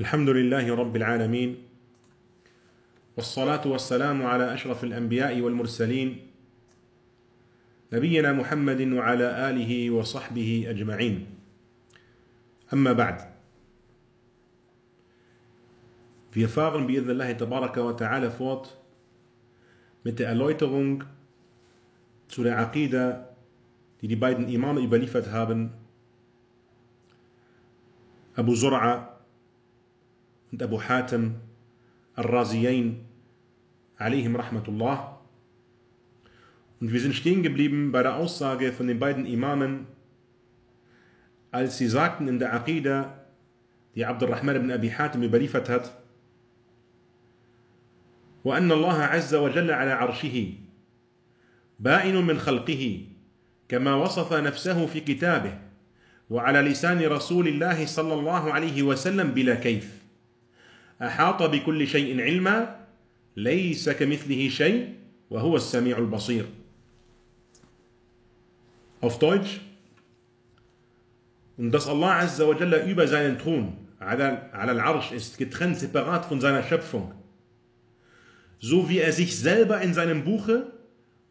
الحمد لله رب العالمين والصلاة والسلام على أشرف الأنبياء والمرسلين نبينا محمد وعلى آله وصحبه أجمعين. أما بعد في فاغن بإذن الله تبارك وتعالى فوت mit der Erläuterung zu der Aqida, die die beiden Imame überliefert haben, Abu Zur'a und Abu Hatim al-Raziyain, alaihim rahmatullah. Und wir sind stehen geblieben bei der Aussage von den beiden Imamen, als sie sagten in der Aqidah, die Abdurrahman ibn Abi Hatim überliefert hat, وأن الله عز وجل على عرشه بائن من خلقه كما وصف نفسه في كتابه وعلى لسان رسول الله صلى الله عليه وسلم بلا كيف أحاط بكل شيء علما ليس كمثله شيء وهو السميع البصير Auf Deutsch und dass Allah Azza wa Jalla über seinen Thron ala al-Arsh ist, getrennt, separat von seiner Schöpfung. So wie er sich selber in seinem Buche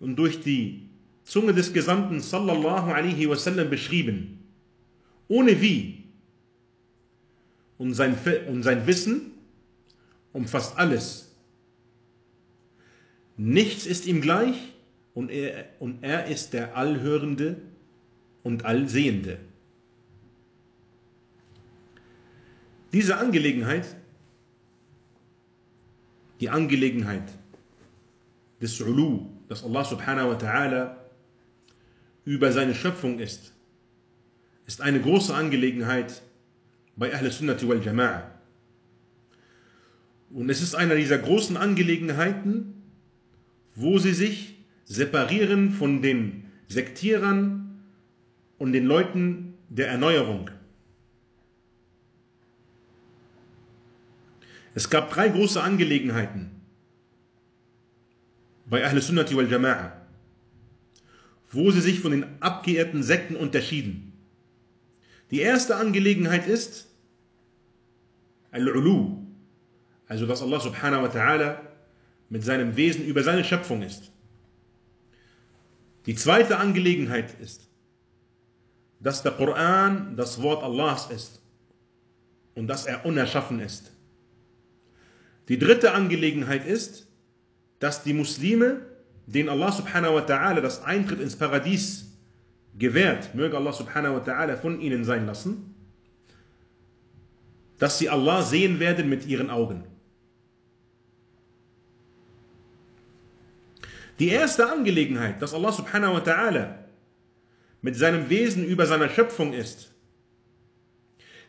und durch die Zunge des Gesandten sallallahu alaihi wasallam beschrieben. Ohne wie. Und sein, und sein Wissen umfasst alles. Nichts ist ihm gleich und er, und er ist der Allhörende und Allsehende. Diese Angelegenheit, die Angelegenheit des Ulu, dass Allah subhanahu wa ta'ala über seine Schöpfung ist, ist eine große Angelegenheit bei Ahl Sunnati wal Jama'a. Und es ist eine dieser großen Angelegenheiten, wo sie sich separieren von den Sektierern und den Leuten der Erneuerung. Es gab drei große Angelegenheiten bei Ahl Sunnati wal Jama'a, wo sie sich von den abgeehrten Sekten unterschieden. Die erste Angelegenheit ist Al-Ulu, also dass Allah subhanahu wa ta'ala mit seinem Wesen über seine Schöpfung ist. Die zweite Angelegenheit ist, dass der Koran das Wort Allahs ist und dass er unerschaffen ist. Die dritte Angelegenheit ist, dass die Muslime, denen Allah subhanahu wa ta'ala das Eintritt ins Paradies gewährt, möge Allah subhanahu wa ta'ala von ihnen sein lassen, dass sie Allah sehen werden mit ihren Augen. Die erste Angelegenheit, dass Allah subhanahu wa ta'ala mit seinem Wesen über seiner Schöpfung ist,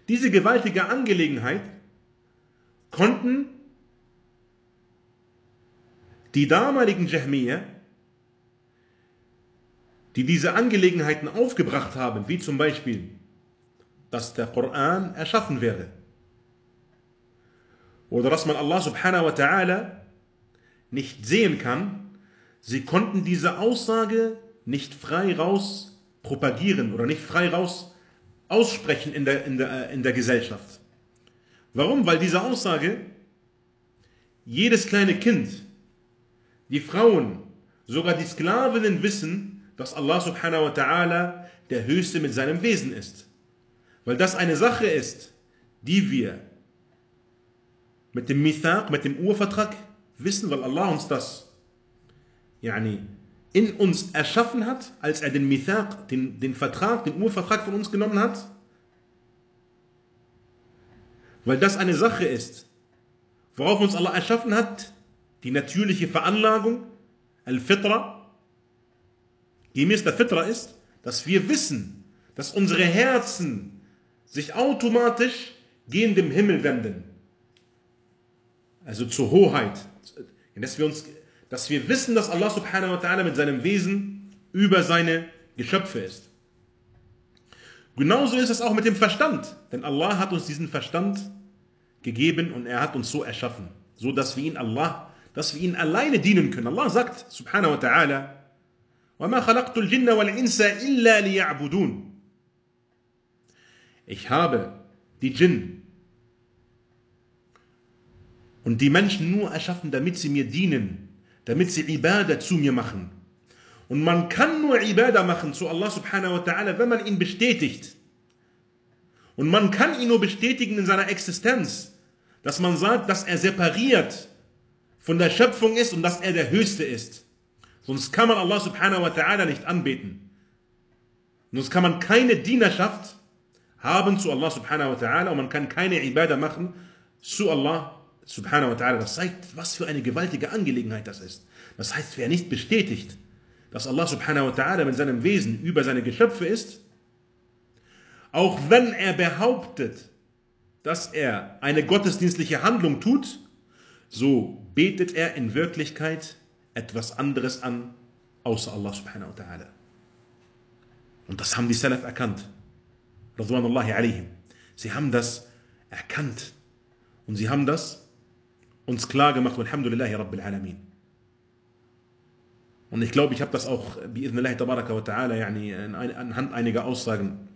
diese gewaltige Angelegenheit konnten die damaligen Jahmiyyah, die diese Angelegenheiten aufgebracht haben, wie zum Beispiel, dass der Koran erschaffen wäre, oder dass man Allah subhanahu wa ta'ala nicht sehen kann, Sie konnten diese Aussage nicht frei raus propagieren oder nicht frei raus aussprechen in der, in der, in der Gesellschaft. Warum? Weil diese Aussage jedes kleine Kind, die Frauen, sogar die Sklavinnen wissen, dass Allah subhanahu wa ta'ala der Höchste mit seinem Wesen ist. Weil das eine Sache ist, die wir mit dem Mithaq, mit dem Urvertrag wissen, weil Allah uns das yani, in uns erschaffen hat, als er den Mithaq, den, den Vertrag, den Urvertrag von uns genommen hat? Weil das eine Sache ist, worauf uns Allah erschaffen hat, die natürliche Veranlagung, Al-Fitra, gemäß der Fitra ist, dass wir wissen, dass unsere Herzen sich automatisch gegen den Himmel wenden. Also zur Hoheit. Dass wir uns dass wir wissen, dass Allah subhanahu wa ta'ala mit seinem Wesen über seine Geschöpfe ist. Genauso ist es auch mit dem Verstand, denn Allah hat uns diesen Verstand gegeben und er hat uns so erschaffen, so dass wir ihn Allah, dass wir ihn alleine dienen können. Allah sagt subhanahu wa ta'ala: "Wama khalaqtul jinna wal insa illa. Ich habe die Jinn und die Menschen nur erschaffen, damit sie mir dienen damit sie Ibadah zu mir machen. Und man kann nur Ibadah machen zu Allah subhanahu wa ta'ala, wenn man ihn bestätigt. Und man kann ihn nur bestätigen in seiner Existenz, dass man sagt, dass er separiert von der Schöpfung ist und dass er der Höchste ist. Sonst kann man Allah subhanahu wa ta'ala nicht anbeten. Sonst kann man keine Dienerschaft haben zu Allah subhanahu wa ta'ala und man kann keine Ibadah machen zu Allah subhanahu wa ta'ala. Das zeigt, was für eine gewaltige Angelegenheit das ist. Das heißt, wer nicht bestätigt, dass Allah subhanahu wa ta'ala mit seinem Wesen über seine Geschöpfe ist, auch wenn er behauptet, dass er eine gottesdienstliche Handlung tut, so betet er in Wirklichkeit etwas anderes an, außer Allah subhanahu wa ta'ala. Und das haben die Salaf erkannt. Sie haben das erkannt. Und sie haben das uns klar gemacht. Alhamdulillahi Rabbil Alamin. Und ich glaube, ich habe das auch bi'idhnillahi tabaraka wa ta'ala anhand einiger Aussagen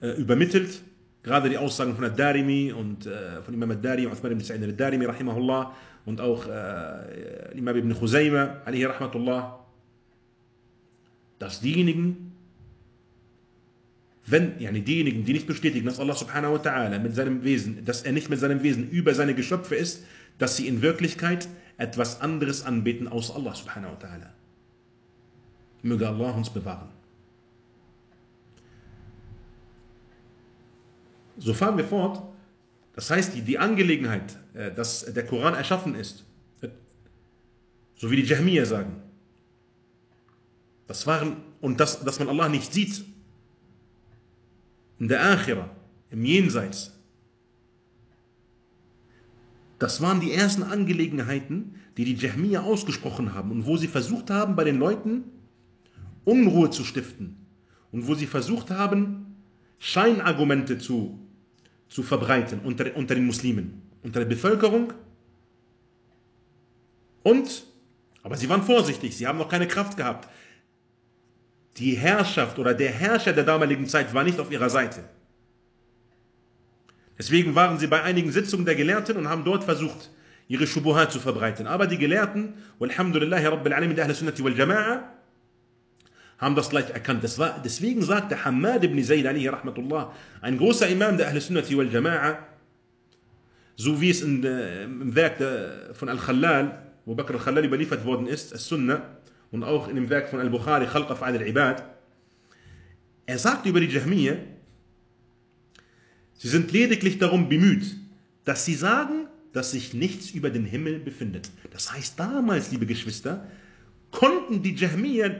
äh, übermittelt. Gerade die Aussagen von Ad-Darimi und äh, von Imam Ad-Dari, Uthman ibn Sa'id Ad-Darimi, rahimahullah, und auch äh, Imam ibn Khuzayma, alayhi rahmatullah, dass diejenigen, wenn, yani diejenigen, die nicht bestätigen, dass Allah subhanahu wa ta'ala mit seinem Wesen, dass er nicht mit seinem Wesen über seine Geschöpfe ist, dass sie in Wirklichkeit etwas anderes anbeten außer Allah subhanahu wa ta'ala. Möge Allah uns bewahren. So fahren wir fort. Das heißt, die, die Angelegenheit, äh, dass der Koran erschaffen ist, so wie die Jahmiya sagen, das waren, und das, dass man Allah nicht sieht, in der Akhira, im Jenseits, das waren die ersten Angelegenheiten, die die Jahmiya ausgesprochen haben und wo sie versucht haben, bei den Leuten Unruhe zu stiften und wo sie versucht haben, Scheinargumente zu, zu verbreiten unter, unter den Muslimen, unter der Bevölkerung. Und, aber sie waren vorsichtig, sie haben noch keine Kraft gehabt. Die Herrschaft oder der Herrscher der damaligen Zeit war nicht auf ihrer Seite. Deswegen waren sie bei einigen Sitzungen der Gelehrten und haben dort versucht, ihre Schubuhat zu verbreiten. Aber die Gelehrten, walhamdulillahi rabbil alamin der Sunnati wal Jama'a, haben das gleich erkannt. Das war, deswegen sagte Hamad ibn Zayd alayhi rahmatullah, ein großer Imam der Ahl Sunnati wal Jama'a, so wie es in, äh, im Werk der, von Al-Khallal, wo Bakr al-Khallal überliefert worden ist, As-Sunnah, und auch in dem Werk von Al-Bukhari, Khalq af al-Ibad, er sagt über die Jahmiyyah, Sie sind lediglich darum bemüht, dass sie sagen, dass sich nichts über den Himmel befindet. Das heißt, damals, liebe Geschwister, konnten die Jahmiyyah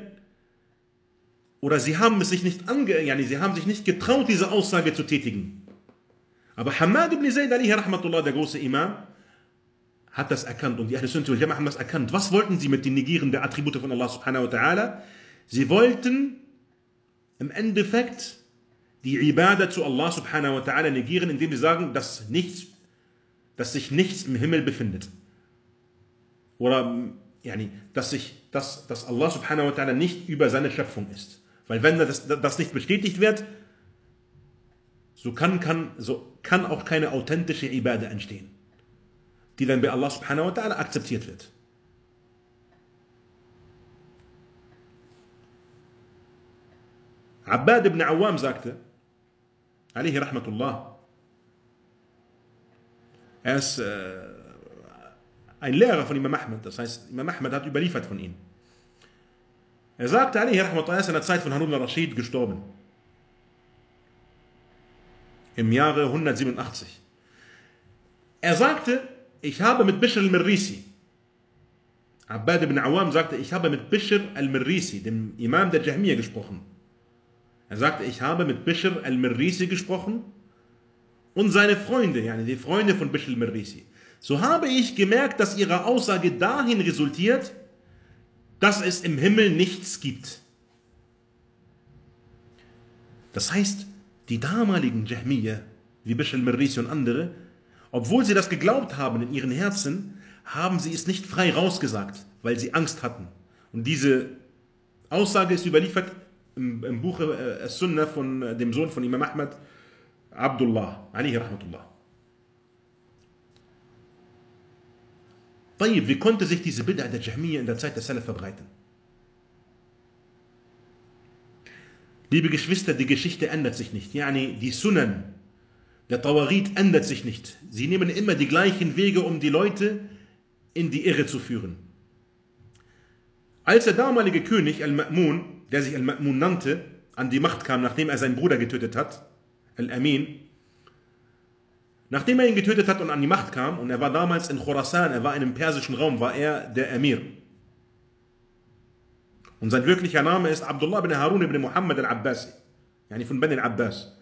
oder sie haben es sich nicht ange, yani sie haben sich nicht getraut, diese Aussage zu tätigen. Aber Hamad ibn Zayd der große Imam, hat das erkannt und die Ahl Sunnah wal haben das erkannt. Was wollten sie mit den Negieren der Attribute von Allah subhanahu wa ta'ala? Sie wollten im Endeffekt die Ibadah zu Allah subhanahu wa ta'ala negieren, indem sie sagen, dass, nichts, dass sich nichts im Himmel befindet. Oder yani, dass, sich, dass, dass Allah subhanahu wa ta'ala nicht über seine Schöpfung ist. Weil wenn das, das nicht bestätigt wird, so kann, kann, so kann auch keine authentische Ibadah entstehen, die dann bei Allah subhanahu wa ta'ala akzeptiert wird. Abbad ibn Awam sagte, alaihi rahmatullah, er ist äh, ein Lehrer von Imam Ahmed, das heißt, Imam Ahmed hat überliefert von ihm. Er sagte, alaihi rahmatullah, er ist in der Zeit von Harun al-Rashid gestorben. Im Jahre 187. Er sagte, ich habe mit Bishr al-Mirrisi, Abbad ibn Awam sagte, ich habe mit Bishr al-Mirrisi, dem Imam der Jahmiyyah, gesprochen. Er sagte, ich habe mit Bishr al-Mirrisi gesprochen und seine Freunde, yani die Freunde von Bishr al-Mirrisi. So habe ich gemerkt, dass ihre Aussage dahin resultiert, dass es im Himmel nichts gibt. Das heißt, die damaligen Jahmiyyah, wie Bishr al-Mirrisi und andere, obwohl sie das geglaubt haben in ihren Herzen, haben sie es nicht frei rausgesagt, weil sie Angst hatten. Und diese Aussage ist überliefert im, im Buch äh, Sunnah von äh, dem Sohn von Imam Ahmad, Abdullah, alihi rahmatullah. طيب, wie konnte sich diese Bid'ah der Jahmiyyah in der Zeit der Salaf verbreiten? Liebe Geschwister, die Geschichte ändert sich nicht. Yani die Sunnen, der Tawarit ändert sich nicht. Sie nehmen immer die gleichen Wege, um die Leute in die Irre zu führen. Als der damalige König Al-Ma'mun, der sich Al-Ma'mun nannte, an die Macht kam, nachdem er seinen Bruder getötet hat, Al-Amin, nachdem er ihn getötet hat und an die Macht kam, und er war damals in Khorasan, er war in einem persischen Raum, war er der Emir. Und sein wirklicher Name ist Abdullah ibn Harun ibn Muhammad al-Abbasi, yani von Bani al-Abbas.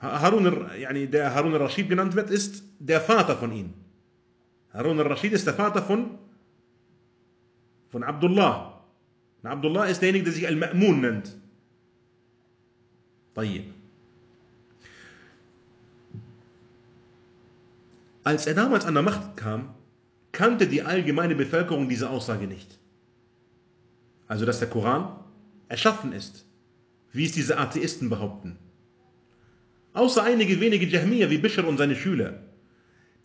Harun, yani der Harun al-Rashid genannt wird, ist der Vater von ihm. Harun al-Rashid ist der Vater von, von Abdullah. Und Abdullah ist derjenige, der sich Al-Ma'mun nennt. طيب. Als er damals an der Macht kam, kannte die allgemeine Bevölkerung diese Aussage nicht also dass der Koran erschaffen ist, wie es diese Atheisten behaupten. Außer einige wenige Jahmiya wie Bishr und seine Schüler,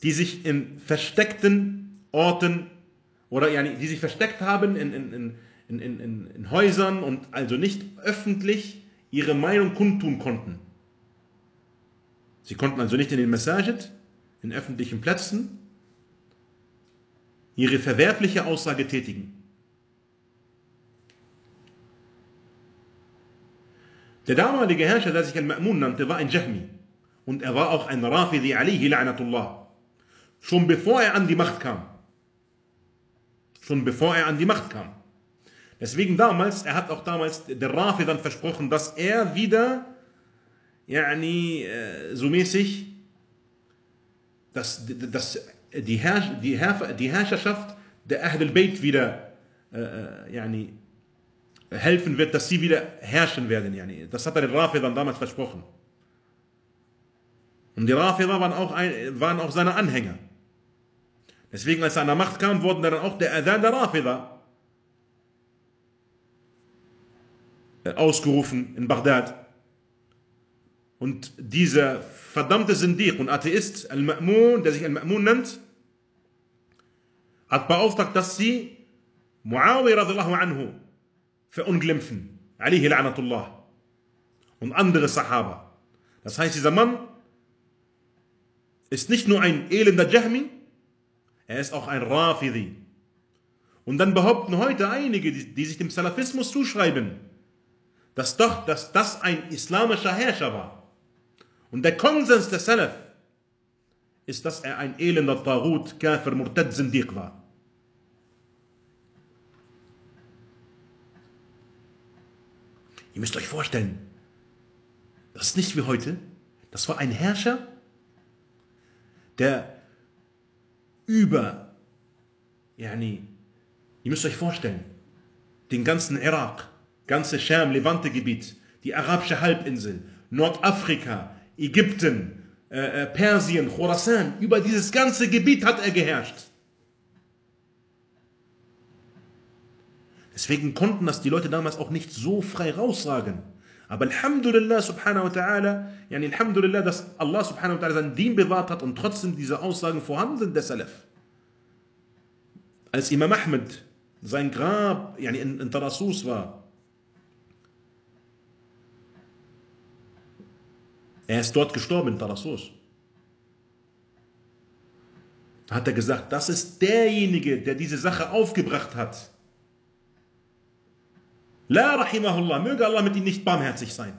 die sich in versteckten Orten oder ja, die sich versteckt haben in, in, in, in, in Häusern und also nicht öffentlich ihre Meinung kundtun konnten. Sie konnten also nicht in den Masajid, in öffentlichen Plätzen, ihre verwerfliche Aussage tätigen. Der damalige Herrscher, der sich Al-Ma'mun nannte, war ein Jahmi. Und er war auch ein Rafidi alihi la'natullah. Schon bevor er an die Macht kam. Schon bevor er an die Macht kam. Deswegen damals, er hat auch damals der Rafi dann versprochen, dass er wieder, yani, äh, so mäßig, dass, dass die, Herr, die, Herr, die Herrschaft der Ahl al-Bayt wieder, äh, äh yani, helfen wird, dass sie wieder herrschen werden. Yani. Das hat er den Rafidhan damals versprochen. Und die Rafidha waren auch, ein, waren auch seine Anhänger. Deswegen, als er an der Macht kam, wurden dann auch der Adhan der Rafidha ausgerufen in Bagdad. Und dieser verdammte Sindiq und Atheist, Al-Ma'mun, der sich Al-Ma'mun nennt, hat beauftragt, dass sie Muawiyah radiallahu anhu verunglimpfen. Alihi la'natullah. Und andere Sahaba. Das heißt, dieser Mann ist nicht nur ein elender Jahmi, er ist auch ein Rafidi. Und dann behaupten heute einige, die, die sich dem Salafismus zuschreiben, dass doch, dass das ein islamischer Herrscher war. Und der Konsens der Salaf ist, dass er ein elender Tagut, Kafir, Murtad, Zindiq war. Ihr müsst euch vorstellen, das ist nicht wie heute. Das war ein Herrscher, der über, yani, ihr müsst euch vorstellen, den ganzen Irak, ganze Scham, Levante-Gebiet, die arabische Halbinsel, Nordafrika, Ägypten, äh, äh Persien, Khorasan, über dieses ganze Gebiet hat er geherrscht. Deswegen konnten das die Leute damals auch nicht so frei raussagen. Aber Alhamdulillah subhanahu wa ta'ala, yani Alhamdulillah, dass Allah subhanahu wa ta'ala seinen Dien bewahrt hat und trotzdem diese Aussagen vorhanden sind, der Salaf. Als Imam Ahmed sein Grab yani in, in Tarassus war, er ist dort gestorben in Tarassus. Da hat er gesagt, das ist derjenige, der diese Sache aufgebracht hat. La rahimahullah, möge Allah mit ihm nicht barmherzig sein.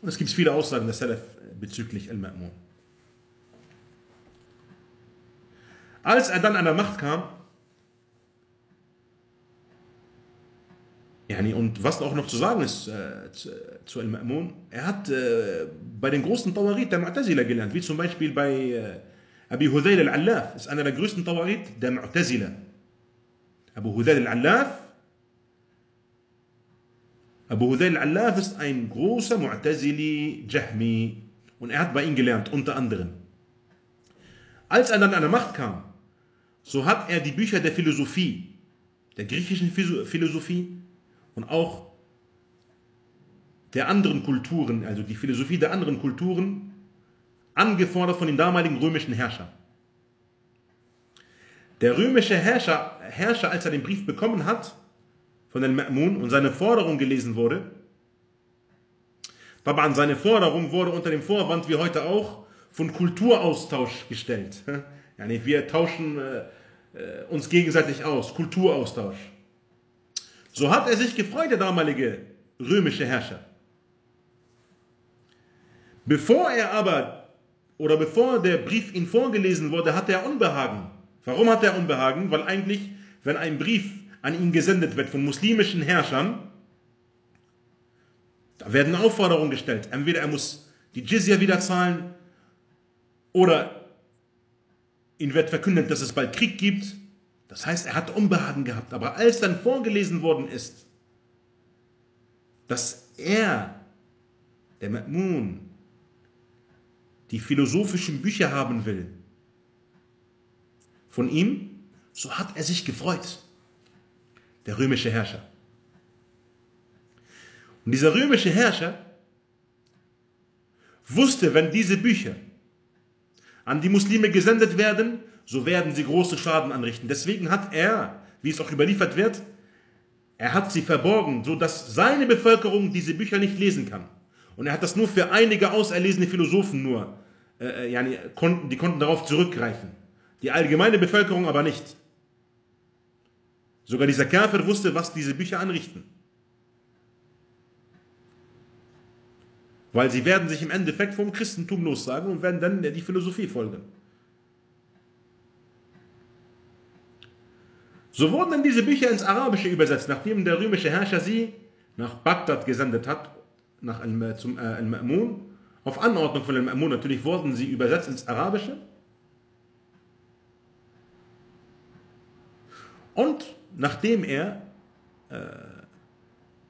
Und es gibt viele Aussagen der Salaf bezüglich Al-Ma'mun. Als er dann an der Macht kam, und was auch noch zu sagen ist äh, zu, zu Al-Ma'mun, er hat äh, bei den großen Tawarit der Mu'tazila gelernt, wie zum Beispiel bei äh, Abi Hudayl al-Allaf, ist einer der größten Tawarit der Mu'tazila. Abu Hudayl al-Allaf. Abu Hudayl al-Allaf ist ein großer Mu'tazili Jahmi und er hat bei ihm gelernt, unter anderem. Als er dann an der Macht kam, so hat er die Bücher der Philosophie, der griechischen Philosophie und auch der anderen Kulturen, also die Philosophie der anderen Kulturen, angefordert von den damaligen römischen Herrschern. Der römische Herrscher, Herrscher, als er den Brief bekommen hat von den Ma'mun und seine Forderung gelesen wurde, aber an seine Forderung wurde unter dem Vorwand, wie heute auch, von Kulturaustausch gestellt. Wir tauschen äh, äh, uns gegenseitig aus, Kulturaustausch. So hat er sich gefreut, der damalige römische Herrscher. Bevor er aber, oder bevor der Brief ihm vorgelesen wurde, hatte er Unbehagen. Warum hat er Unbehagen? Weil eigentlich, wenn ein Brief an ihn gesendet wird von muslimischen Herrschern, da werden Aufforderungen gestellt. Entweder er muss die Jizya wieder zahlen oder ihm wird verkündet, dass es bald Krieg gibt. Das heißt, er hat Unbehagen gehabt. Aber als dann vorgelesen worden ist, dass er, der Ma'mun, die philosophischen Bücher haben will, von ihm, so hat er sich gefreut, der römische Herrscher. Und dieser römische Herrscher wusste, wenn diese Bücher an die Muslime gesendet werden, so werden sie große Schaden anrichten. Deswegen hat er, wie es auch überliefert wird, er hat sie verborgen, so dass seine Bevölkerung diese Bücher nicht lesen kann. Und er hat das nur für einige auserlesene Philosophen nur, äh, konnten, die konnten darauf zurückgreifen. Die allgemeine Bevölkerung aber nicht. Sogar dieser Kafir wusste, was diese Bücher anrichten. Weil sie werden sich im Endeffekt vom Christentum lossagen und werden dann die Philosophie folgen. So wurden dann diese Bücher ins Arabische übersetzt, nachdem der römische Herrscher sie nach Bagdad gesendet hat, nach zum äh, Al-Ma'mun. Auf Anordnung von Al-Ma'mun natürlich wurden sie übersetzt ins Arabische. Und nachdem er äh,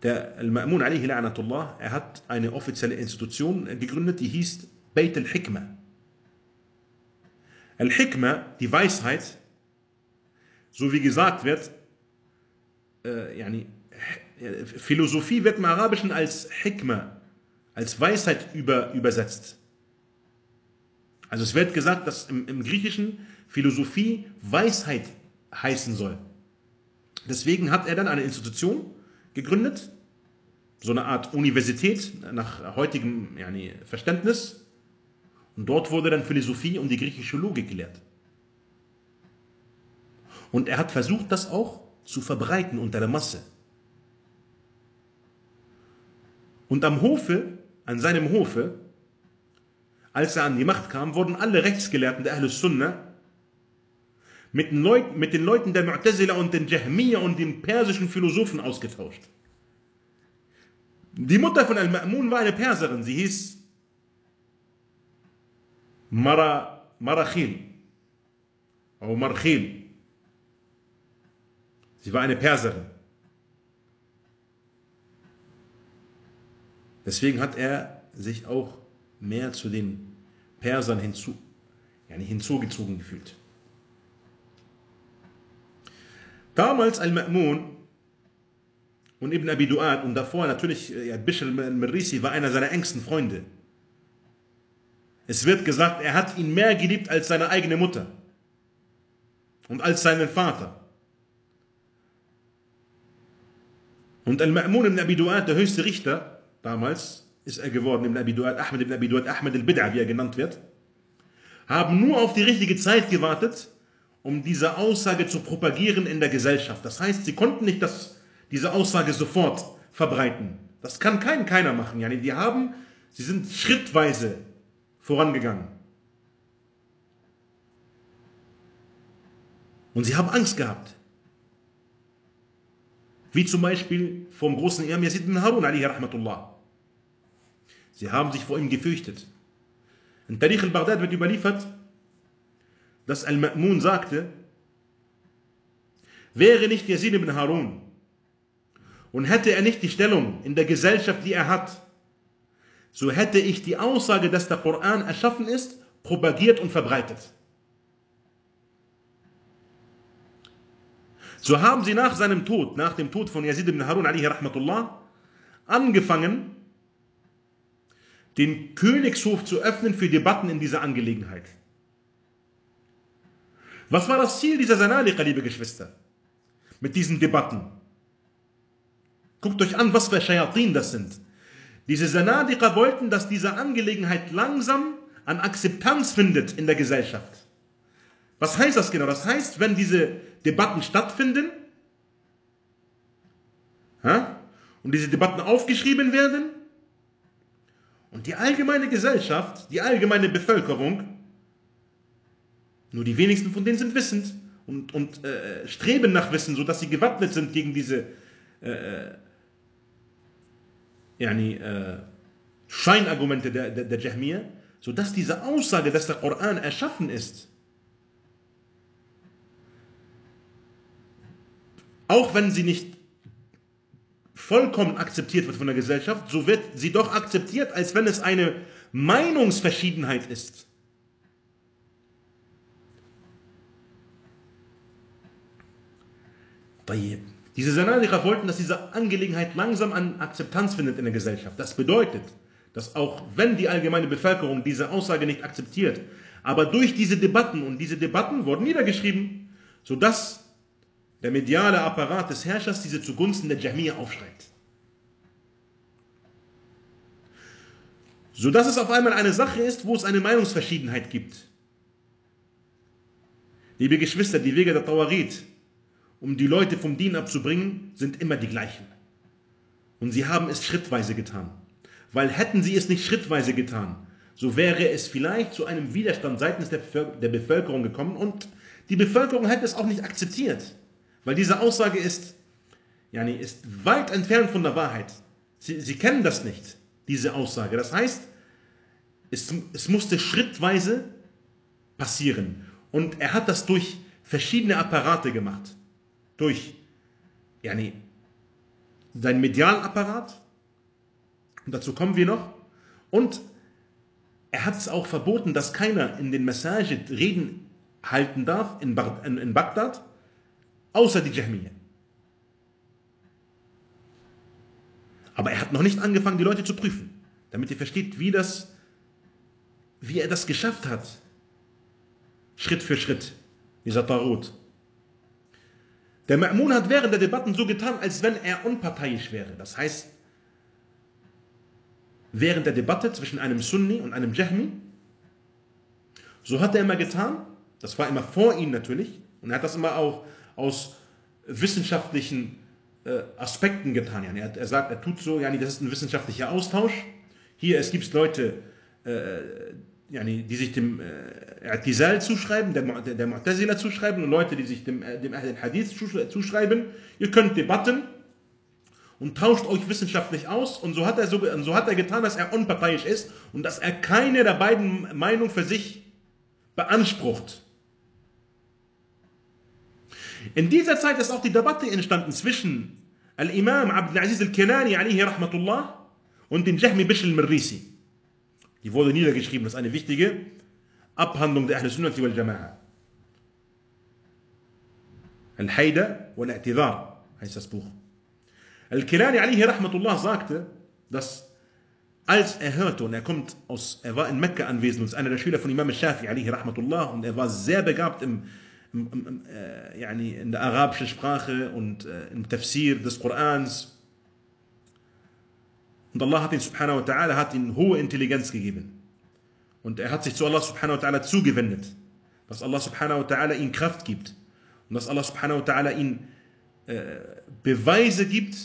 der Al-Ma'mun alayhi la'natullah, er hat eine offizielle Institution gegründet, die hieß Beit al-Hikmah. Al-Hikmah, die Weisheit, so wie gesagt wird, äh, yani, Philosophie wird im Arabischen als Hikmah, als Weisheit über, übersetzt. Also es wird gesagt, dass im, im Griechischen Philosophie Weisheit heißen soll. Deswegen hat er dann eine Institution gegründet, so eine Art Universität nach heutigem yani, Verständnis. Und dort wurde dann Philosophie und die griechische Logik gelehrt. Und er hat versucht, das auch zu verbreiten unter der Masse. Und am Hofe, an seinem Hofe, als er an die Macht kam, wurden alle Rechtsgelehrten der Ahlus Sunnah mit den, Leuten, mit den Leuten der Mu'tazila und den Jahmiya und den persischen Philosophen ausgetauscht. Die Mutter von Al-Ma'mun war eine Perserin, sie hieß Mara, Marachil. Oder. Sie war eine Perserin. Deswegen hat er sich auch mehr zu den Persern hinzu, ja hinzugezogen gefühlt. Damals Al-Ma'mun und Ibn Abi Du'ad und davor natürlich äh, ja, Bishr al-Marisi war einer seiner engsten Freunde. Es wird gesagt, er hat ihn mehr geliebt als seine eigene Mutter und als seinen Vater. Und Al-Ma'mun ibn Abi Du'ad, der höchste Richter, damals ist er geworden, ibn Abi Du'ad, Ahmed ibn Abi Du'ad, Ahmed al-Bid'a, wie er genannt wird, haben nur auf die richtige Zeit gewartet, um diese Aussage zu propagieren in der Gesellschaft. Das heißt, sie konnten nicht das, diese Aussage sofort verbreiten. Das kann kein, keiner machen. Yani die haben, sie sind schrittweise vorangegangen. Und sie haben Angst gehabt. Wie zum Beispiel vom großen Imam Yazid bin Harun. Sie haben sich vor ihm gefürchtet. In Tarikh al-Baghdad wird überliefert, dass Al-Ma'mun sagte, wäre nicht Yazid ibn Harun und hätte er nicht die Stellung in der Gesellschaft, die er hat, so hätte ich die Aussage, dass der Koran erschaffen ist, propagiert und verbreitet. So haben sie nach seinem Tod, nach dem Tod von Yazid ibn Harun, rahmatullah, angefangen, den Königshof zu öffnen für Debatten in dieser Angelegenheit. Was war das Ziel dieser Sanadiqa, liebe Geschwister? Mit diesen Debatten. Guckt euch an, was für Shayatin das sind. Diese Sanadiqa wollten, dass diese Angelegenheit langsam an Akzeptanz findet in der Gesellschaft. Was heißt das genau? Das heißt, wenn diese Debatten stattfinden ja, und diese Debatten aufgeschrieben werden und die allgemeine Gesellschaft, die allgemeine Bevölkerung, nur die wenigsten von denen sind wissend und, und äh, streben nach Wissen, sodass sie gewappnet sind gegen diese äh, yani, äh, Scheinargumente der, der, der Jahmiyyah, sodass diese Aussage, dass der Koran erschaffen ist, auch wenn sie nicht vollkommen akzeptiert wird von der Gesellschaft, so wird sie doch akzeptiert, als wenn es eine Meinungsverschiedenheit ist. Diese Sanadika wollten, dass diese Angelegenheit langsam an Akzeptanz findet in der Gesellschaft. Das bedeutet, dass auch wenn die allgemeine Bevölkerung diese Aussage nicht akzeptiert, aber durch diese Debatten und diese Debatten wurden niedergeschrieben, sodass der mediale Apparat des Herrschers diese zugunsten der Jamia aufschreibt. Sodass es auf einmal eine Sache ist, wo es eine Meinungsverschiedenheit gibt. Liebe Geschwister, die Wege der Tawarit, um die Leute vom Dien abzubringen, sind immer die gleichen. Und sie haben es schrittweise getan. Weil hätten sie es nicht schrittweise getan, so wäre es vielleicht zu einem Widerstand seitens der, Bevölkerung gekommen und die Bevölkerung hätte es auch nicht akzeptiert. Weil diese Aussage ist, yani, ist weit entfernt von der Wahrheit. Sie, sie kennen das nicht, diese Aussage. Das heißt, es, es musste schrittweise passieren. Und er hat das durch verschiedene Apparate gemacht durch yani, seinen Medialapparat. Und dazu kommen wir noch. Und er hat es auch verboten, dass keiner in den Masajid Reden halten darf in, in, in Bagdad, außer die Jahmiyyah. Aber er hat noch nicht angefangen, die Leute zu prüfen, damit ihr versteht, wie, das, wie er das geschafft hat. Schritt für Schritt, dieser Tarot. Der Ma'mun hat während der Debatten so getan, als wenn er unparteiisch wäre. Das heißt, während der Debatte zwischen einem Sunni und einem Jahmi, so hat er immer getan, das war immer vor ihm natürlich, und er hat das immer auch aus wissenschaftlichen äh, Aspekten getan. Er, er, sagt, er tut so, ja, das ist ein wissenschaftlicher Austausch. Hier, es gibt Leute, äh, yani, die sich dem äh, zuschreiben, der, der, der Mu'tazila zuschreiben und Leute, die sich dem, äh, dem Ahl Hadith zuschreiben. Ihr könnt Debatten und tauscht euch wissenschaftlich aus und so hat er, so, so hat er getan, dass er unparteiisch ist und dass er keine der beiden Meinungen für sich beansprucht. In dieser Zeit ist auch die Debatte entstanden zwischen Al-Imam Abdul Aziz al-Kinani und dem Jahmi Bishr al-Marrisi. Die wurde niedergeschrieben, das ist eine wichtige Abhandlung der Ahl Sunnati wal Jama'a. Al-Haida wal I'tidhar heißt das Buch. Al-Kilani alihi rahmatullah sagte, dass als er hörte, und er kommt aus, er war in Mekka anwesend und ist einer der Schüler von Imam Shafi alihi rahmatullah und er war sehr begabt im, im, im äh, in der arabischen Sprache und äh, im Tafsir des Korans und Allah hat ihn subhanahu wa ta'ala hat ihm hohe Intelligenz gegeben. Und er hat sich zu Allah subhanahu wa ta'ala zugewendet. Dass Allah subhanahu wa ta'ala ihm Kraft gibt. Und dass Allah subhanahu wa ta'ala ihm äh, Beweise gibt,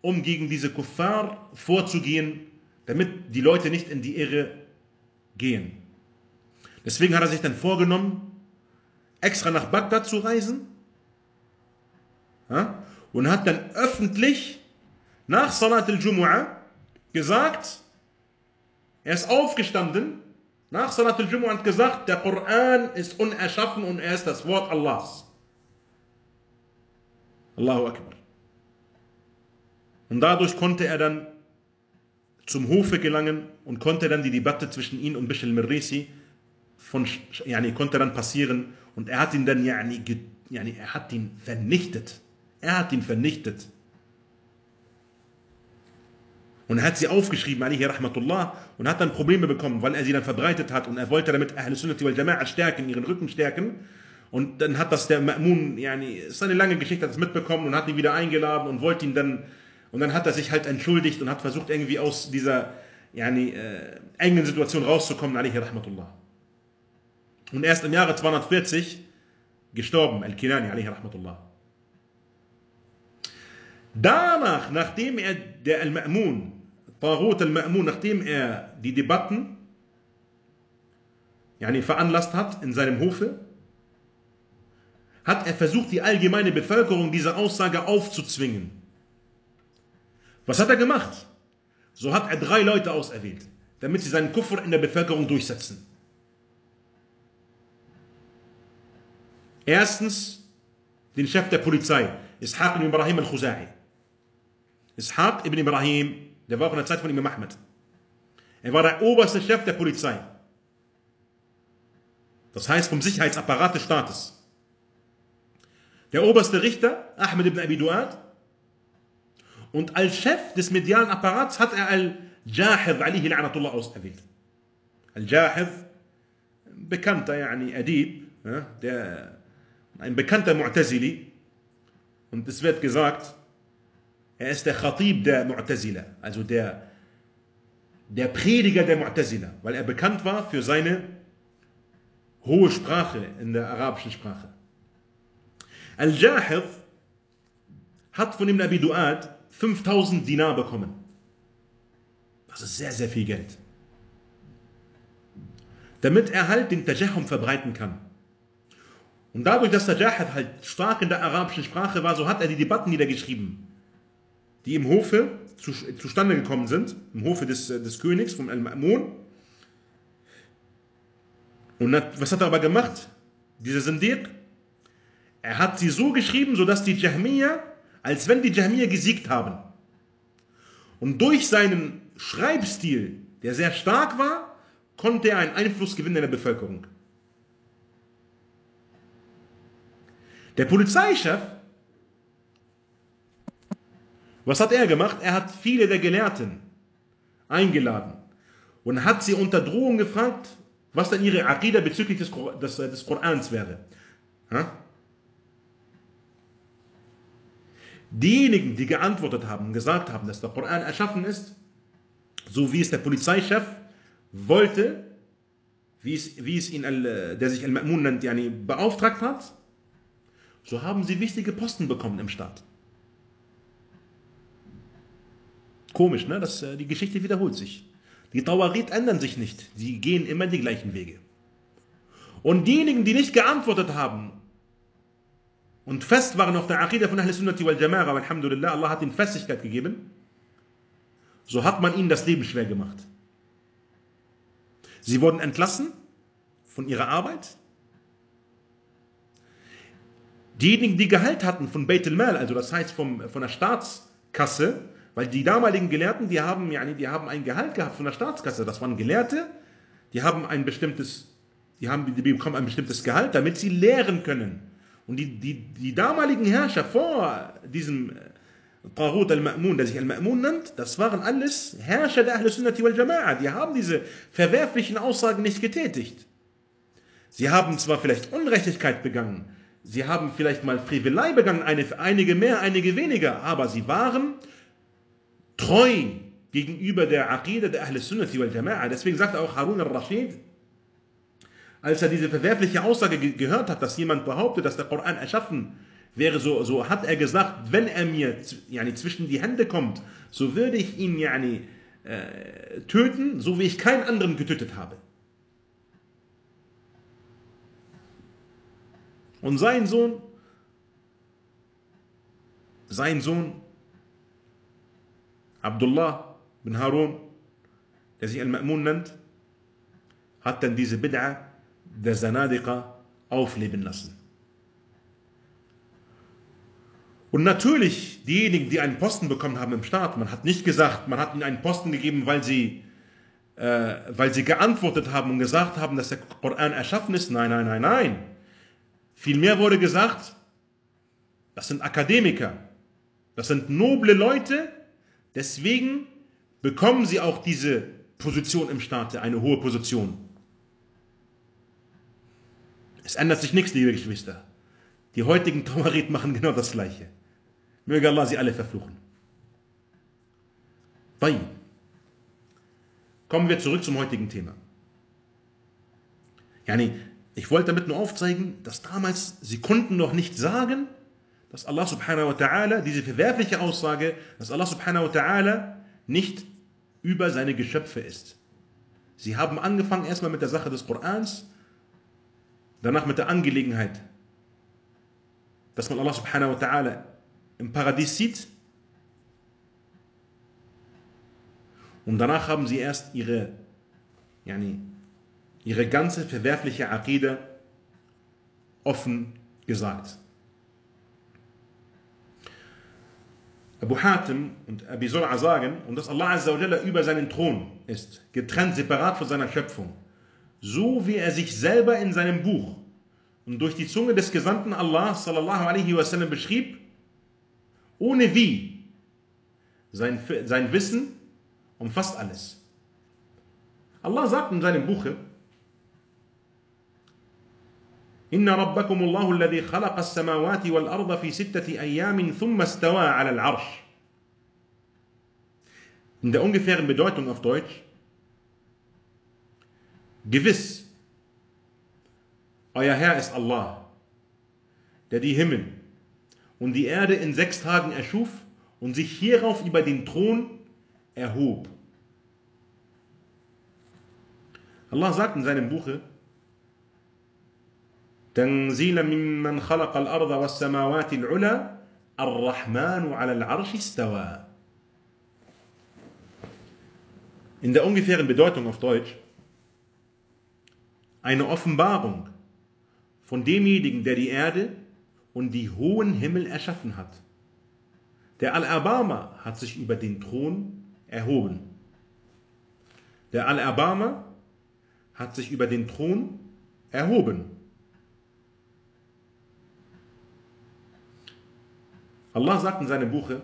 um gegen diese Kuffar vorzugehen, damit die Leute nicht in die Irre gehen. Deswegen hat er sich dann vorgenommen, extra nach Bagdad zu reisen ja, und hat dann öffentlich nach Salat al-Jumu'ah gesagt, er ist aufgestanden nach Salat al-Jumu'ah und gesagt, der Koran ist unerschaffen und er ist das Wort Allahs. Allahu Akbar. Und dadurch konnte er dann zum Hofe gelangen und konnte dann die Debatte zwischen ihm und Bishr al-Mirrisi von, yani, konnte dann passieren und er hat ihn dann, yani, yani, er hat ihn vernichtet. Er hat ihn vernichtet. Und hat sie aufgeschrieben, alihi rahmatullah, und hat dann Probleme bekommen, weil er sie dann verbreitet hat und er wollte damit Ahl Sunnati wal Jama'a stärken, ihren Rücken stärken. Und dann hat das der Ma'mun, yani, ist eine lange Geschichte, hat es mitbekommen und hat ihn wieder eingeladen und wollte ihn dann, und dann hat er sich halt entschuldigt und hat versucht irgendwie aus dieser yani, äh, engen Situation rauszukommen, alihi rahmatullah. Und erst im Jahre 240 gestorben, Al-Kinani, alihi rahmatullah. Danach, nachdem er, der Al-Ma'mun, Tarut al-Ma'mun, nachdem er die Debatten yani, veranlasst hat in seinem Hofe, hat er versucht, die allgemeine Bevölkerung diese Aussage aufzuzwingen. Was hat er gemacht? So hat er drei Leute auserwählt, damit sie seinen Kufr in der Bevölkerung durchsetzen. Erstens den Chef der Polizei, Ishaq ibn Ibrahim al-Khuzai. Ishaq ibn Ibrahim, der war auch in der Zeit von Imam Ahmed. Er war der oberste Chef der Polizei. Das heißt vom Sicherheitsapparat des Staates. Der oberste Richter, Ahmed ibn Abi Duad. Und als Chef des medialen Apparats hat er Al-Jahid alihi la'natullah auserwählt. Al-Jahid, bekannter yani Adib, der, ein bekannter Mu'tazili. Und es wird gesagt, er ist der Khatib der Mu'tazila, also der, der Prediger der Mu'tazila, weil er bekannt war für seine hohe Sprache in der arabischen Sprache. Al-Jahid hat von dem Nabi Duad 5000 Dinar bekommen. Das ist sehr, sehr viel Geld. Damit er halt den Tajahum verbreiten kann. Und dadurch, dass Tajahid halt stark in der arabischen Sprache war, so hat er die Debatten niedergeschrieben die im Hofe zu, zustande gekommen sind, im Hofe des, äh, des Königs, vom Al-Ma'mun. Und hat, was hat er aber gemacht? Dieser Sindiq, er hat sie so geschrieben, sodass die Jahmiya, als wenn die Jahmiya gesiegt haben. Und durch seinen Schreibstil, der sehr stark war, konnte er einen Einfluss gewinnen in der Bevölkerung. Der Polizeichef was hat er gemacht? Er hat viele der Gelehrten eingeladen und hat sie unter Drohung gefragt, was dann ihre Aqidah bezüglich des, des, des Korans wäre. Ha? Diejenigen, die geantwortet haben gesagt haben, dass der Koran erschaffen ist, so wie es der Polizeichef wollte, wie es, wie es ihn, der sich Al-Ma'mun nennt, beauftragt hat, so haben sie wichtige Posten bekommen im Staat. Komisch, ne? Das, äh, die Geschichte wiederholt sich. Die Tawarit ändern sich nicht. Sie gehen immer die gleichen Wege. Und diejenigen, die nicht geantwortet haben und fest waren auf der Aqidah von Ahl Sunnati wal Jama'a, Alhamdulillah, Allah hat ihnen Festigkeit gegeben, so hat man ihnen das Leben schwer gemacht. Sie wurden entlassen von ihrer Arbeit. Diejenigen, die Gehalt hatten von Beit al-Mal, also das heißt vom, von der Staatskasse, weil die damaligen Gelehrten, die haben, yani, die haben ein Gehalt gehabt von der Staatskasse. Das waren Gelehrte, die haben ein bestimmtes, die, haben, die bekommen ein bestimmtes Gehalt, damit sie lehren können. Und die, die, die damaligen Herrscher vor diesem Tarut al-Ma'mun, der sich al-Ma'mun nennt, das waren alles Herrscher der Ahl-Sunnati wal Jama'a. Die haben diese verwerflichen Aussagen nicht getätigt. Sie haben zwar vielleicht Unrechtigkeit begangen, sie haben vielleicht mal Frevelei begangen, einige mehr, einige weniger, aber sie waren treu gegenüber der Aqidah der Ahl Sunnati wal Jama'a. Deswegen sagt auch Harun al-Rashid, als er diese verwerfliche Aussage ge gehört hat, dass jemand behauptet, dass der Koran erschaffen wäre, so, so hat er gesagt, wenn er mir yani, zwischen die Hände kommt, so würde ich ihn yani, äh, töten, so wie ich keinen anderen getötet habe. Und sein Sohn, sein Sohn Abdullah bin Harun, der sich Al-Ma'mun nennt, hat dann diese Bid'a der Sanadiqa aufleben lassen. Und natürlich, diejenigen, die einen Posten bekommen haben im Staat, man hat nicht gesagt, man hat ihnen einen Posten gegeben, weil sie, äh, weil sie geantwortet haben und gesagt haben, dass der Koran erschaffen ist. Nein, nein, nein, nein. Vielmehr wurde gesagt, das sind Akademiker, das sind noble Leute, Deswegen bekommen sie auch diese Position im Staate, eine hohe Position. Es ändert sich nichts, liebe Geschwister. Die heutigen Tawarit machen genau das Gleiche. Möge Allah sie alle verfluchen. Bei. Kommen wir zurück zum heutigen Thema. Yani, ich wollte damit nur aufzeigen, dass damals sie konnten noch nicht sagen, dass Allah subhanahu wa ta'ala, diese verwerfliche Aussage, dass Allah subhanahu wa ta'ala nicht über seine Geschöpfe ist. Sie haben angefangen erstmal mit der Sache des Korans, danach mit der Angelegenheit, dass man Allah subhanahu wa ta'ala im Paradies sieht. Und danach haben sie erst ihre, yani, ihre ganze verwerfliche Aqida offen gesagt. Abu Hatim und Abi Zur'a sagen, und dass Allah Azza über seinen Thron ist, getrennt, separat von seiner Schöpfung, so wie er sich selber in seinem Buch und durch die Zunge des Gesandten Allah sallallahu alaihi wasallam beschrieb, ohne wie. Sein, sein Wissen umfasst alles. Allah sagt in seinem Buche, إن ربكم الله الذي خلق السماوات والأرض في ستة أيام ثم استوى على العرش. In der ungefähren Bedeutung auf Deutsch, gewiss, euer Herr ist Allah, der die Himmel und die Erde in sechs Tagen erschuf und sich hierauf über den Thron erhob. Allah sagt in seinem Buche, تنزيلا ممن خلق الأرض والسماوات العلى الرحمن على العرش استوى In der ungefähren Bedeutung auf Deutsch eine Offenbarung von demjenigen, der die Erde und die hohen Himmel erschaffen hat. Der Al-Abama hat sich über den Thron erhoben. Der Al-Abama hat sich über den Thron erhoben. Allah sagt in seinem Buche,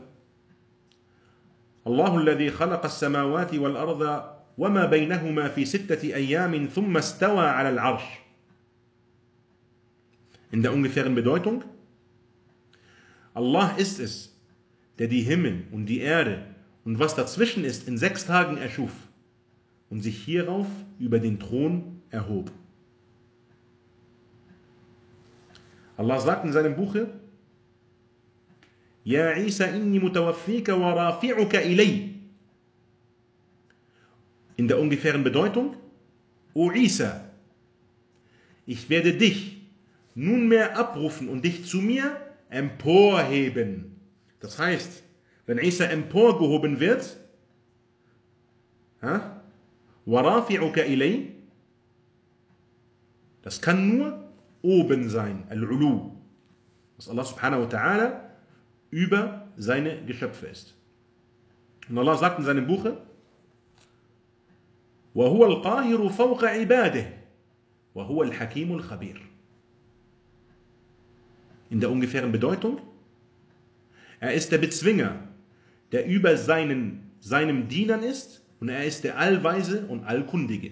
الله الذي خلق السماوات والأرض وما بينهما في ستة أيام ثم استوى على العرش. In der ungefähren Bedeutung, Allah ist es, der die Himmel und die Erde und was dazwischen ist in sechs Tagen erschuf und sich hierauf über den Thron erhob. Allah sagt in seinem Buche, يا عيسى إني متوفيك ورافعك إلي. In der ungefähren Bedeutung, O Isa, ich werde dich nunmehr abrufen und dich zu mir emporheben. Das heißt, wenn Isa emporgehoben wird, وَرَافِعُكَ إِلَيْ Das kann nur oben sein, Al-Ulu. Was Allah subhanahu wa ta'ala über seine Geschöpfe ist. Und Allah sagt in seinem Buche, وهو القاهر فوق عباده وهو الحكيم الخبير. In der ungefähren Bedeutung, er ist der Bezwinger, der über seinen, seinem Dienern ist und er ist der Allweise und Allkundige.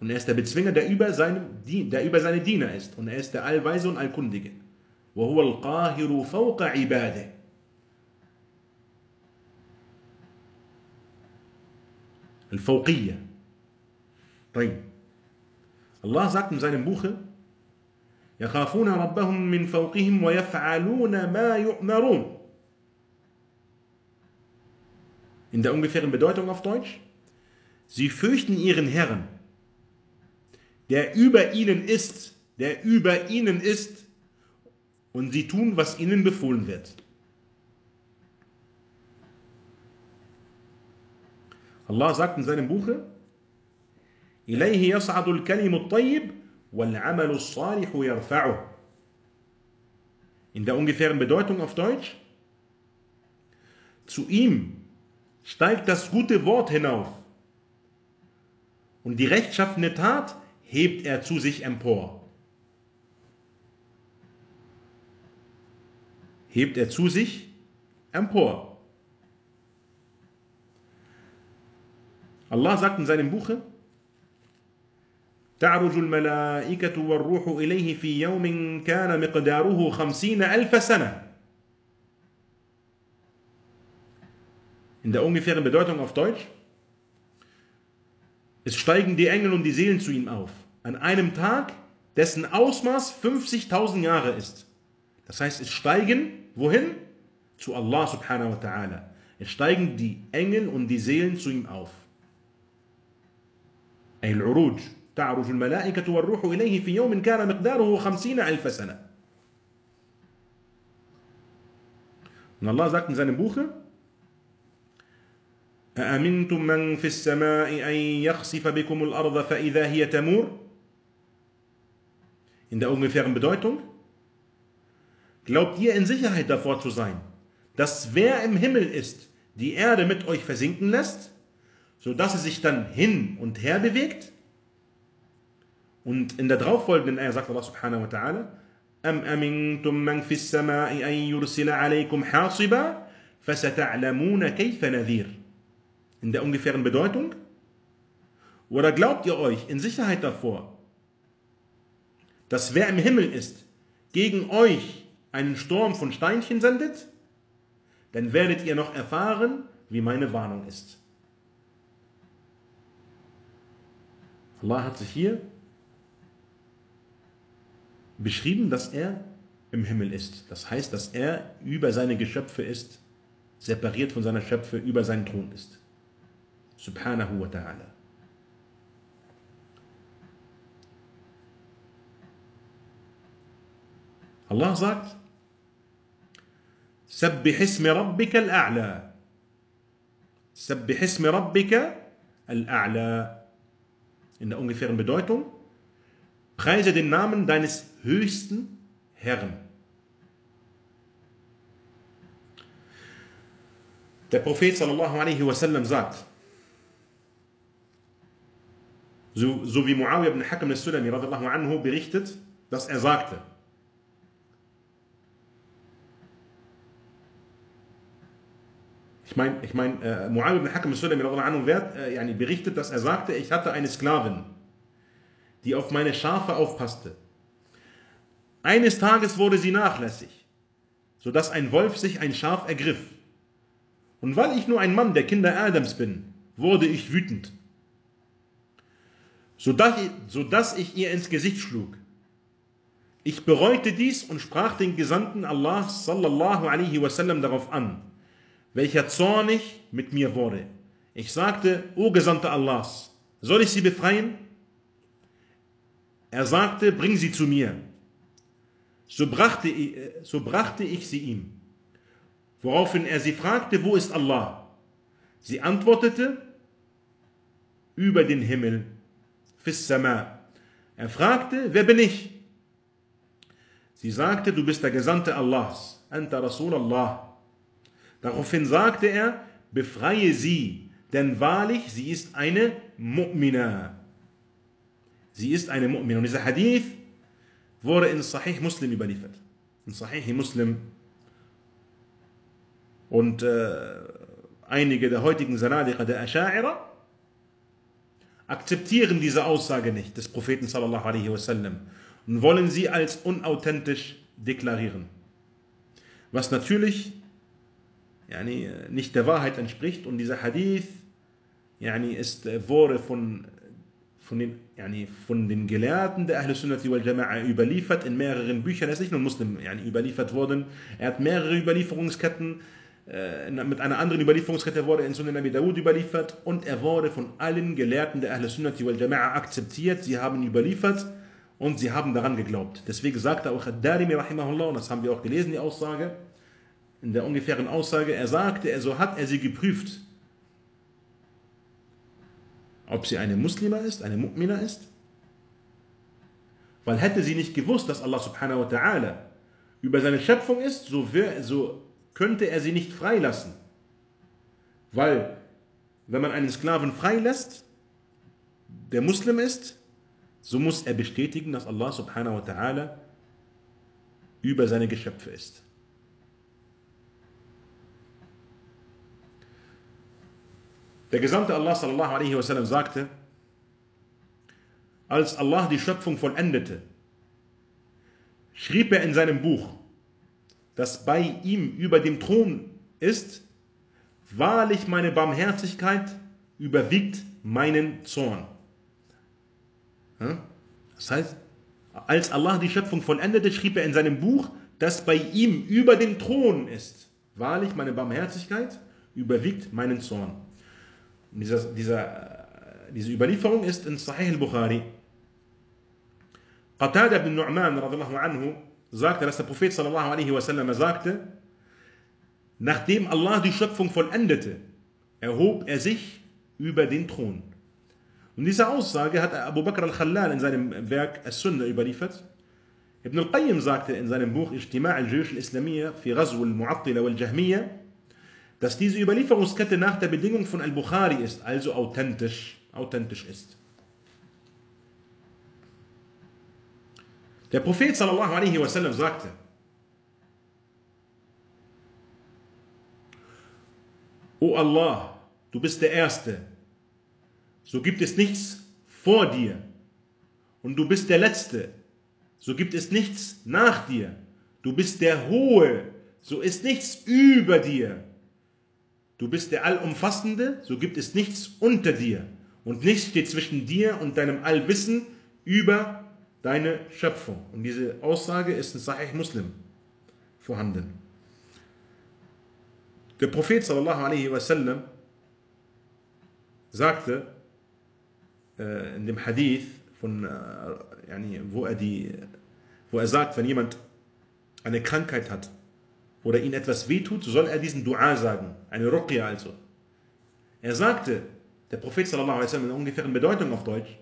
Und er ist der Bezwinger, der über, seinem, der über seine Diener ist und er ist der Allweise und Allkundige. وهو القاهر فوق عباده الفوقية طيب الله sagt in seinem Buche يخافون ربهم من فوقهم ويفعلون ما يؤمرون In der ungefähren Bedeutung auf Deutsch Sie fürchten ihren Herrn der über ihnen ist der über ihnen ist und sie tun, was ihnen befohlen wird. Allah sagt in seinem Buche, إليه يصعد الكلم الطيب والعمل الصالح يرفعه. In der ungefähren Bedeutung auf Deutsch, zu ihm steigt das gute Wort hinauf und die rechtschaffene Tat hebt er zu sich empor. hebt er zu sich empor. Allah sagt in seinem Buche, تعرج الملائكة والروح إليه في يوم كان مقداره خمسين ألف سنة. In der ungefähren Bedeutung auf Deutsch, es steigen die Engel und die Seelen zu ihm auf, an einem Tag, dessen Ausmaß 50.000 Jahre ist. Das heißt, es steigen, wohin? Zu Allah subhanahu wa ta'ala. Es steigen die Engel und die Seelen zu ihm auf. أي العروج تعرج الملائكة والروح إليه في يوم كان مقداره خمسين ألف سنة Und Allah sagt in seinem Buche, أأمنتم من في السماء أن يخسف بكم الأرض فإذا هي تمور In der ungefähren Bedeutung, glaubt ihr in Sicherheit davor zu sein, dass wer im Himmel ist, die Erde mit euch versinken lässt, sodass sie sich dann hin und her bewegt? Und in der darauffolgenden Ayah sagt Allah subhanahu wa ta'ala, أم أمنتم من في السماء أن يرسل عليكم حاصبا فستعلمون كيف نذير In der ungefähren Bedeutung? Oder glaubt ihr euch in Sicherheit davor, dass wer im Himmel ist, gegen euch einen Sturm von Steinchen sendet? Dann werdet ihr noch erfahren, wie meine Warnung ist. Allah hat sich hier beschrieben, dass er im Himmel ist. Das heißt, dass er über seine Geschöpfe ist, separiert von seiner Schöpfe, über seinen Thron ist. Subhanahu wa ta'ala. Allah sagt, Sabbih ismi rabbika al-a'la. Sabbih ismi rabbika. In der ungefähren Bedeutung, preise den Namen deines höchsten Herrn. Der Prophet sallallahu alaihi wasallam sagt, so, so wie Muawiyah ibn Hakam al-Sulami anhu berichtet, dass er sagte, ich meine, ich mein, äh, Muawiyah ibn Hakam al-Sulami anhu wird, äh, yani berichtet, dass er sagte, ich hatte eine Sklavin, die auf meine Schafe aufpasste. Eines Tages wurde sie nachlässig, sodass ein Wolf sich ein Schaf ergriff. Und weil ich nur ein Mann der Kinder Adams bin, wurde ich wütend, sodass ich, sodass ich ihr ins Gesicht schlug. Ich bereute dies und sprach den Gesandten Allah sallallahu alaihi wasallam darauf an, welcher zornig mit mir wurde. Ich sagte, O Gesandter Allahs, soll ich sie befreien? Er sagte, bring sie zu mir. So brachte, so brachte ich sie ihm. Woraufhin er sie fragte, wo ist Allah? Sie antwortete, über den Himmel, fis sama. Er fragte, wer bin ich? Sie sagte, du bist der Gesandte Allahs, anta Rasul Allah. Daraufhin sagte er, befreie sie, denn wahrlich, sie ist eine Mu'mina. Sie ist eine Mu'min. Und dieser Hadith wurde in Sahih Muslim überliefert. In Sahih Muslim. Und äh, einige der heutigen Sanadiqa der Asha'ira akzeptieren diese Aussage nicht des Propheten sallallahu alaihi wasallam und wollen sie als unauthentisch deklarieren. Was natürlich yani, nicht der Wahrheit entspricht und dieser Hadith yani, ist, äh, wurde von von den, yani von den Gelehrten der Ahl Sunnati wal Jama'a überliefert in mehreren Büchern. Er ist nicht nur Muslim yani überliefert worden. Er hat mehrere Überlieferungsketten. Äh, mit einer anderen Überlieferungskette wurde er in Sunan Abi Dawud überliefert und er wurde von allen Gelehrten der Ahl Sunnati wal Jama'a akzeptiert. Sie haben überliefert und sie haben daran geglaubt. Deswegen sagte auch Ad-Darimi und das haben wir auch gelesen, die Aussage, in der ungefähren Aussage, er sagte, so hat er sie geprüft ob sie eine Muslima ist, eine Mu'mina ist. Weil hätte sie nicht gewusst, dass Allah subhanahu wa ta'ala über seine Schöpfung ist, so, wär, so könnte er sie nicht freilassen. Weil, wenn man einen Sklaven freilässt, der Muslim ist, so muss er bestätigen, dass Allah subhanahu wa ta'ala über seine Geschöpfe ist. Der Gesandte Allah sallallahu alaihi wasallam sagte, als Allah die Schöpfung vollendete, schrieb er in seinem Buch, das bei ihm über dem Thron ist, wahrlich meine Barmherzigkeit überwiegt meinen Zorn. Das heißt, als Allah die Schöpfung vollendete, schrieb er in seinem Buch, das bei ihm über dem Thron ist. Wahrlich, meine Barmherzigkeit überwiegt meinen Zorn. Dieser, dieser, diese Überlieferung ist in Sahih al-Bukhari. Qatada bin Nu'man anhu sagte, dass der Prophet sallallahu alaihi wasallam sagte, nachdem Allah die Schöpfung vollendete, erhob er sich über den Thron. Und diese Aussage hat Abu Bakr al-Khallal in seinem Werk As-Sunnah überliefert. Ibn al-Qayyim sagte in seinem Buch Ijtima' al-Juyush al-Islamiyya fi Ghazw al-Mu'attila wal-Jahmiyya, dass diese Überlieferungskette nach der Bedingung von al-Bukhari ist, also authentisch, authentisch ist. Der Prophet sallallahu alaihi wasallam sagte, O Allah, du bist der Erste, so gibt es nichts vor dir. Und du bist der Letzte, so gibt es nichts nach dir. Du bist der Hohe, so ist nichts über dir. Du bist der Allumfassende, so gibt es nichts unter dir. Und nichts steht zwischen dir und deinem Allwissen über deine Schöpfung. Und diese Aussage ist in Sahih Muslim vorhanden. Der Prophet sallallahu alaihi wasallam sagte, äh, in dem Hadith, von, äh, yani, wo, er die, wo er sagt, wenn jemand eine Krankheit hat oder ihn etwas wehtut, so soll er diesen Dua sagen, eine Ruqya also. Er sagte, der Prophet sallallahu alaihi wasallam in ungefähren Bedeutung auf Deutsch,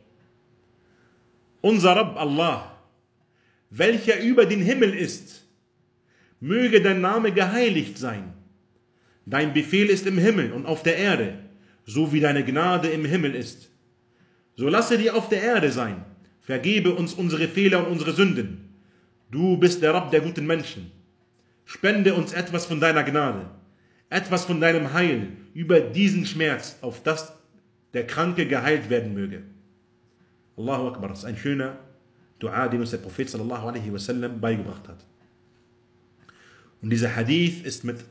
unser Rabb Allah, welcher über den Himmel ist, möge dein Name geheiligt sein. Dein Befehl ist im Himmel und auf der Erde, so wie deine Gnade im Himmel ist. So lasse dir auf der Erde sein. Vergebe uns unsere Fehler und unsere Sünden. Du bist der Rabb der guten Menschen. Spende uns etwas von deiner Gnade, etwas von deinem Heil über diesen Schmerz, auf das der Kranke geheilt werden möge. Allahu Akbar, das ist ein schöner Dua, den uns der Prophet sallallahu alaihi wasallam beigebracht hat. Und dieser Hadith ist mit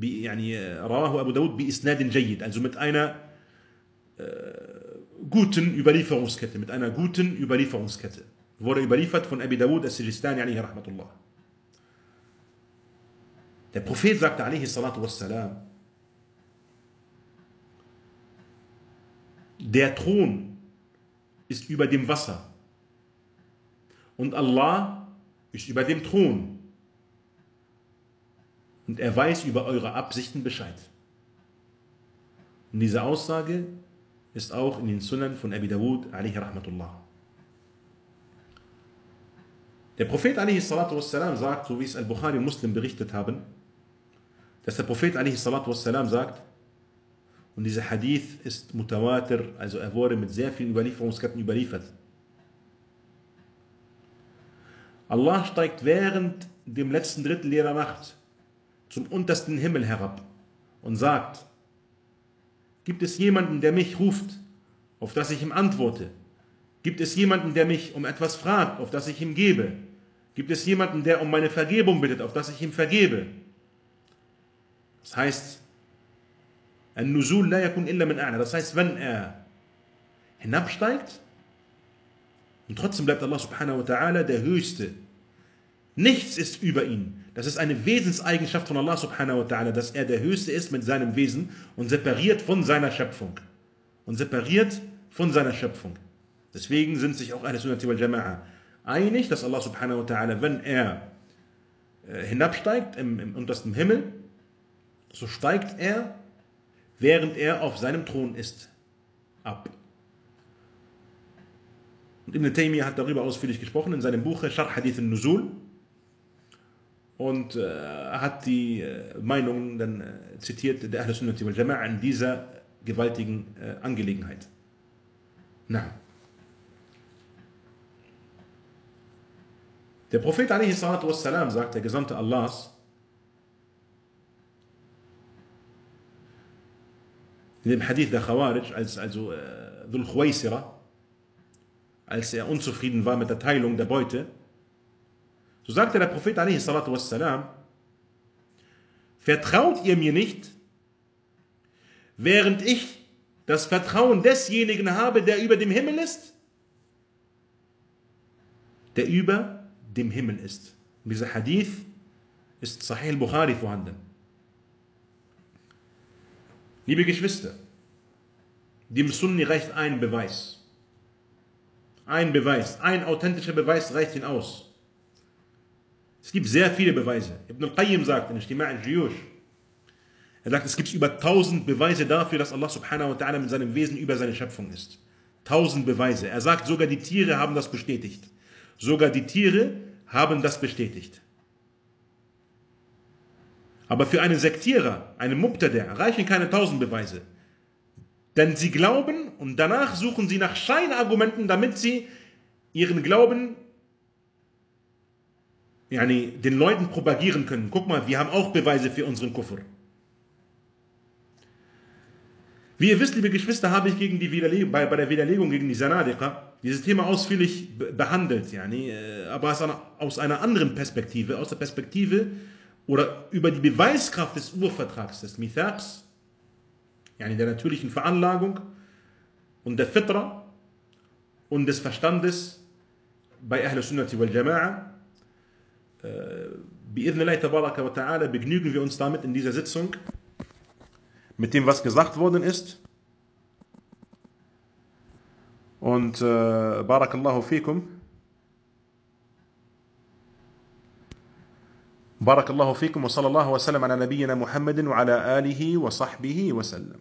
يعني رواه أبو داود بإسناد جيد also mit einer äh, guten Überlieferungskette, mit einer guten Überlieferungskette. Wurde überliefert von Abi Dawud al-Sijistani alaihi rahmatullah. Der Prophet sagte alaihi salatu wassalam, der Thron ist über dem Wasser und Allah ist über dem Thron und er weiß über eure Absichten Bescheid. Und diese Aussage ist auch in den Sunnen von Abi Dawud alaihi rahmatullah. Der Prophet alaihi salatu wassalam sagt, so wie es Al-Bukhari und Muslim berichtet haben, dass der Prophet wassalam sagt, und dieser Hadith ist mutawatir, also er wurde mit sehr vielen Überlieferungsketten überliefert. Allah steigt während dem letzten Drittel jeder Nacht zum untersten Himmel herab und sagt, Gibt es jemanden, der mich ruft, auf das ich ihm antworte? Gibt es jemanden, der mich um etwas fragt, auf das ich ihm gebe? Gibt es jemanden, der um meine Vergebung bittet, auf das ich ihm vergebe? Das heißt, das heißt, wenn er hinabsteigt und trotzdem bleibt Allah subhanahu wa ta'ala der Höchste. Nichts ist über ihn. Das ist eine Wesenseigenschaft von Allah subhanahu wa ta'ala, dass er der Höchste ist mit seinem Wesen und separiert von seiner Schöpfung. Und separiert von seiner Schöpfung. Deswegen sind sich auch Ahl Sunnati wal Jama'a einig, dass Allah subhanahu wa ta'ala, wenn er äh, hinabsteigt im, im untersten Himmel, so steigt er, während er auf seinem Thron ist, ab. Und Ibn Taymiyyah hat darüber ausführlich gesprochen in seinem Buch Sharh Hadith al-Nuzul, und äh, hat die äh, Meinung dann äh, zitiert der Ahl Sunnati wal Jama'a in dieser gewaltigen äh, Angelegenheit. Na. Der Prophet wassalam, sagt, der Gesandte Allahs, in dem Hadith der Khawarij, als also äh, Dhul Khwaisira, als er unzufrieden war mit der Teilung der Beute, so sagte der Prophet wassalam, vertraut ihr mir nicht, während ich das Vertrauen desjenigen habe, der über dem Himmel ist? Der über dem Himmel ist. Und dieser Hadith ist Sahih al-Bukhari vorhanden. Liebe Geschwister, dem Sunni reicht ein Beweis. Ein Beweis, ein authentischer Beweis reicht ihn aus. Es gibt sehr viele Beweise. Ibn al-Qayyim sagt in Ijtima' al-Jiyush, er sagt, es gibt über tausend Beweise dafür, dass Allah subhanahu wa ta'ala mit seinem Wesen über seine Schöpfung ist. Tausend Beweise. Er sagt, sogar die Tiere haben das bestätigt. Sogar die Tiere haben das bestätigt. Aber für einen Sektierer, einen Mubtadi' reichen keine tausend Beweise. Denn sie glauben und danach suchen sie nach Scheinargumenten, damit sie ihren Glauben yani, den Leuten propagieren können. Guck mal, wir haben auch Beweise für unseren Kufr. Wie ihr wisst, liebe Geschwister, habe ich gegen die Widerlegung, bei, bei der Widerlegung gegen die Sanadiqa dieses Thema ausführlich behandelt, yani, äh, aber aus einer, aus einer anderen Perspektive, aus der Perspektive oder über die Beweiskraft des Urvertrags, des Mithaqs, yani der natürlichen Veranlagung und der Fitra und des Verstandes bei Ahl Sunnati wal Jama'a. Bi'idhnillah tabaraka wa ta'ala begnügen wir uns damit in dieser Sitzung mit dem, was gesagt worden ist. Und äh, Barakallahu fikum. بارك الله فيكم وصلى الله وسلم على نبينا محمد وعلى آله وصحبه وسلم.